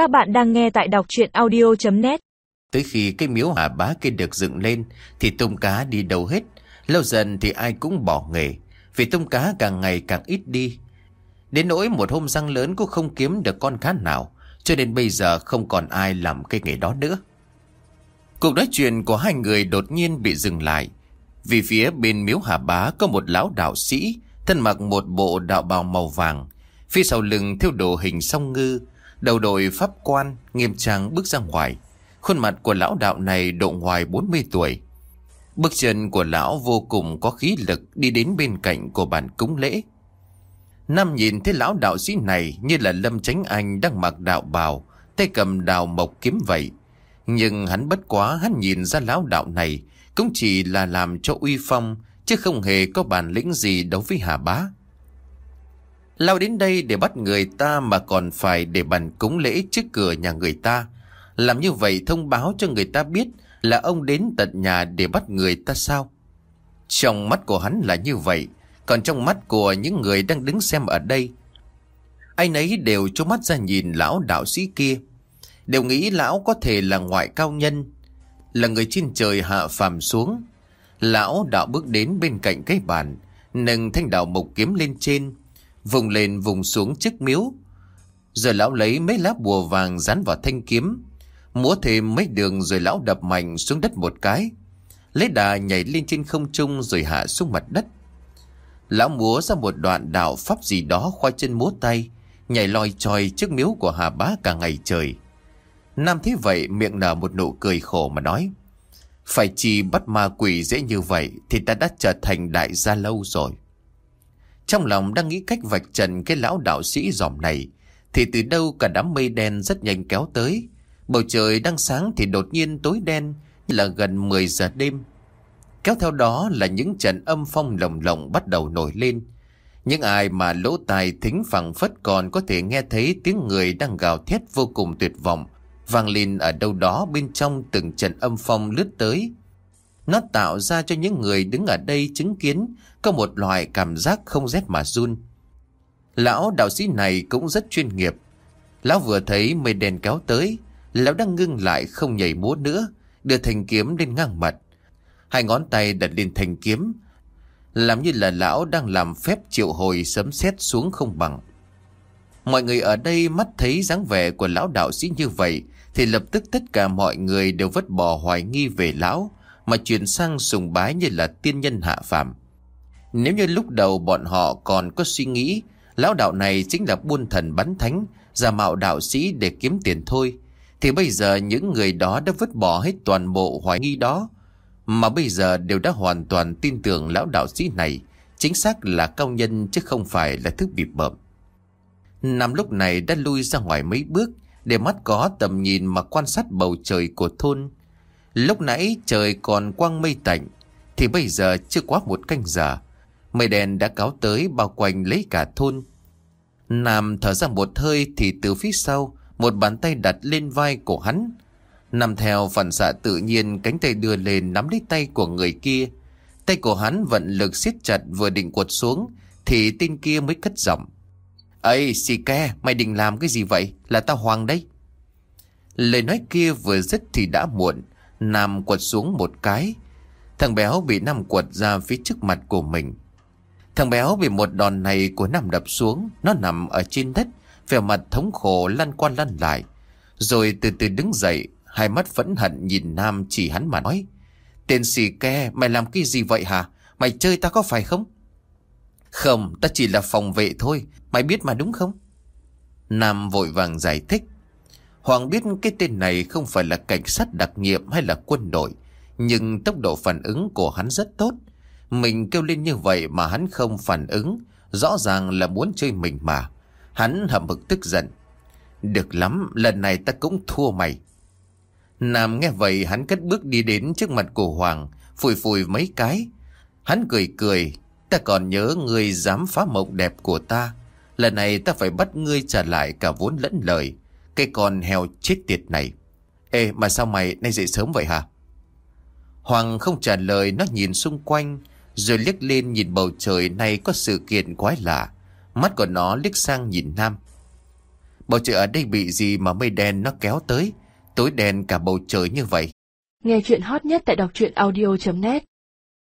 Các bạn đang nghe tại đọc chuyện audio.net Tới khi cái miếu hà bá kia được dựng lên, thì tôm cá đi đâu hết. Lâu dần thì ai cũng bỏ nghề, vì tôm cá càng ngày càng ít đi. Đến nỗi một hôm răng lớn cũng không kiếm được con cá nào, cho nên bây giờ không còn ai làm cái nghề đó nữa. Cuộc nói chuyện của hai người đột nhiên bị dừng lại vì phía bên miếu hà bá có một lão đạo sĩ, thân mặc một bộ đạo bào màu vàng phía sau lưng theo đồ hình song ngư đầu đội pháp quan nghiêm trang bước ra ngoài khuôn mặt của lão đạo này độ ngoài 40 tuổi bước chân của lão vô cùng có khí lực đi đến bên cạnh của bàn cúng lễ Nam nhìn thấy lão đạo sĩ này như là Lâm Chánh Anh đang mặc đạo bào, tay cầm đào mộc kiếm vậy. Nhưng hắn bất quá hắn nhìn ra lão đạo này cũng chỉ là làm cho uy phong chứ không hề có bản lĩnh gì đối với Hà Bá. Lao đến đây để bắt người ta mà còn phải để bàn cúng lễ trước cửa nhà người ta. Làm như vậy thông báo cho người ta biết là ông đến tận nhà để bắt người ta sao? Trong mắt của hắn là như vậy, còn trong mắt của những người đang đứng xem ở đây, anh ấy đều cho mắt ra nhìn lão đạo sĩ kia. Đều nghĩ lão có thể là ngoại cao nhân, là người trên trời hạ phàm xuống. Lão đạo bước đến bên cạnh cái bàn, nâng thanh đạo mộc kiếm lên trên, vùng lên vùng xuống chiếc miếu. Rồi lão lấy mấy lá bùa vàng dán vào thanh kiếm, múa thêm mấy đường rồi lão đập mạnh xuống đất một cái. Lấy đà nhảy lên trên không trung rồi hạ xuống mặt đất. Lão múa ra một đoạn đạo pháp gì đó khoai chân múa tay, nhảy lòi tròi trước miếu của Hà Bá cả ngày trời. Nam thấy vậy miệng nở một nụ cười khổ mà nói. Phải chỉ bắt ma quỷ dễ như vậy thì ta đã trở thành đại gia lâu rồi. Trong lòng đang nghĩ cách vạch trần cái lão đạo sĩ giòm này, thì từ đâu cả đám mây đen rất nhanh kéo tới. Bầu trời đang sáng thì đột nhiên tối đen là gần 10 giờ đêm. Kéo theo đó là những trận âm phong lồng lộng bắt đầu nổi lên. Những ai mà lỗ tai thính phẳng phất còn có thể nghe thấy tiếng người đang gào thét vô cùng tuyệt vọng, vang lên ở đâu đó bên trong từng trận âm phong lướt tới. Nó tạo ra cho những người đứng ở đây chứng kiến có một loại cảm giác không rét mà run. Lão đạo sĩ này cũng rất chuyên nghiệp. Lão vừa thấy mây đèn kéo tới, lão đang ngưng lại không nhảy múa nữa, đưa thanh kiếm lên ngang mặt. Hai ngón tay đặt lên thanh kiếm, làm như là lão đang làm phép triệu hồi sấm sét xuống không bằng. Mọi người ở đây mắt thấy dáng vẻ của lão đạo sĩ như vậy thì lập tức tất cả mọi người đều vứt bỏ hoài nghi về lão mà chuyển sang sùng bái như là tiên nhân hạ phàm. Nếu như lúc đầu bọn họ còn có suy nghĩ lão đạo này chính là buôn thần bắn thánh, giả mạo đạo sĩ để kiếm tiền thôi, thì bây giờ những người đó đã vứt bỏ hết toàn bộ hoài nghi đó, mà bây giờ đều đã hoàn toàn tin tưởng lão đạo sĩ này chính xác là cao nhân chứ không phải là thứ bịp bợm. Nam lúc này đã lui ra ngoài mấy bước để mắt có tầm nhìn mà quan sát bầu trời của thôn. Lúc nãy trời còn quang mây tạnh, thì bây giờ chưa quá một canh giờ. Mây đèn đã cáo tới bao quanh lấy cả thôn. Nam thở ra một hơi thì từ phía sau, một bàn tay đặt lên vai của hắn. Nằm theo phản xạ tự nhiên cánh tay đưa lên nắm lấy tay của người kia. Tay của hắn vận lực siết chặt vừa định quật xuống thì tên kia mới cất giọng. Ây, xì ke, mày định làm cái gì vậy? Là tao Hoàng đấy. Lời nói kia vừa dứt thì đã muộn. Nam quật xuống một cái. Thằng béo bị Nam quật ra phía trước mặt của mình. Thằng béo bị một đòn này của Nam đập xuống. Nó nằm ở trên đất, vẻ mặt thống khổ lăn qua lăn lại. Rồi từ từ đứng dậy, hai mắt phẫn hận nhìn Nam chỉ hắn mà nói. Tên xì ke, mày làm cái gì vậy hả? Mày chơi ta có phải không? Không, ta chỉ là phòng vệ thôi, mày biết mà đúng không? Nam vội vàng giải thích. Hoàng biết cái tên này không phải là cảnh sát đặc nhiệm hay là quân đội, nhưng tốc độ phản ứng của hắn rất tốt. Mình kêu lên như vậy mà hắn không phản ứng, rõ ràng là muốn chơi mình mà. Hắn hậm hực tức giận. Được lắm, lần này ta cũng thua mày. Nam nghe vậy hắn cất bước đi đến trước mặt của Hoàng, phủi phủi mấy cái. Hắn cười cười, Ta còn nhớ ngươi dám phá mộng đẹp của ta. Lần này ta phải bắt ngươi trả lại cả vốn lẫn lời. Cái con heo chết tiệt này. Ê, mà sao mày nay dậy sớm vậy hả? Hoàng không trả lời, nó nhìn xung quanh. Rồi liếc lên nhìn bầu trời nay có sự kiện quái lạ. Mắt của nó liếc sang nhìn Nam. Bầu trời ở đây bị gì mà mây đen nó kéo tới, Tối đen cả bầu trời như vậy Nghe chuyện hot nhất tại đọc truyện audio.net